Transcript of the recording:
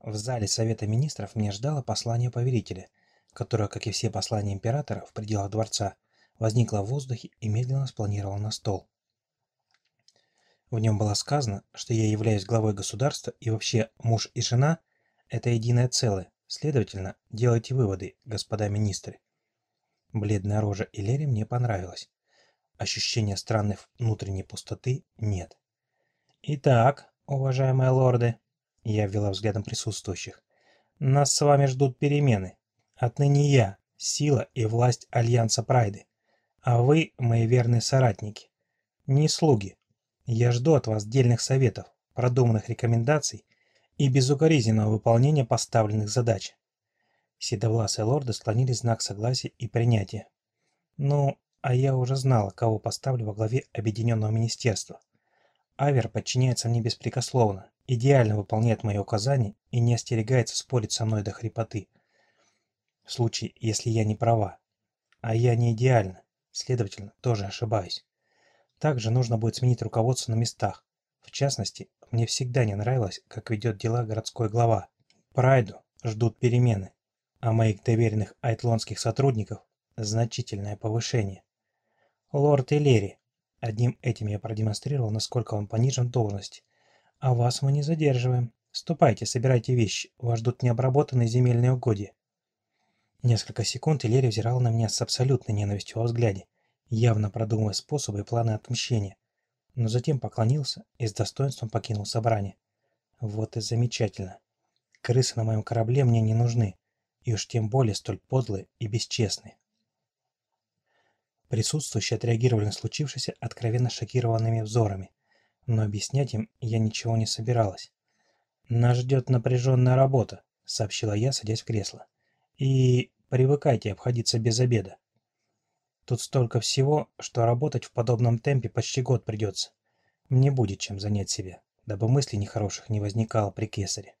В зале Совета Министров меня ждало послание повелителя, которое, как и все послания императора в пределах дворца, возникло в воздухе и медленно спланировало на стол. В нем было сказано, что я являюсь главой государства и вообще муж и жена – это единое целое, следовательно, делайте выводы, господа министры. Бледная рожа Илери мне понравилась. Ощущения странной внутренней пустоты нет. Итак, уважаемые лорды, я ввела взглядом присутствующих, нас с вами ждут перемены. Отныне я – сила и власть Альянса Прайды, а вы – мои верные соратники. Не слуги, я жду от вас дельных советов, продуманных рекомендаций и безукоризненного выполнения поставленных задач. Седовласые лорды склонили знак согласия и принятия. Ну, а я уже знала, кого поставлю во главе Объединенного Министерства. Авер подчиняется мне беспрекословно, идеально выполняет мои указания и не остерегается спорить со мной до хрипоты. В случае, если я не права. А я не идеальна, следовательно, тоже ошибаюсь. Также нужно будет сменить руководство на местах. В частности, мне всегда не нравилось, как ведет дела городской глава. Прайду ждут перемены, а моих доверенных айтлонских сотрудников – значительное повышение. Лорд Элери, одним этим я продемонстрировал, насколько он понижен в должности. А вас мы не задерживаем. Ступайте, собирайте вещи, вас ждут необработанные земельные угодья. Несколько секунд Элери взирал на меня с абсолютной ненавистью во взгляде явно продумывая способы и планы отмщения, но затем поклонился и с достоинством покинул собрание. Вот и замечательно. Крысы на моем корабле мне не нужны, и уж тем более столь подлые и бесчестные. Присутствующие отреагировали на случившееся откровенно шокированными взорами, но объяснять им я ничего не собиралась. «Нас ждет напряженная работа», — сообщила я, садясь в кресло. «И привыкайте обходиться без обеда. Тут столько всего, что работать в подобном темпе почти год придется. Мне будет чем занять себя, дабы мыслей нехороших не возникало при кесаре.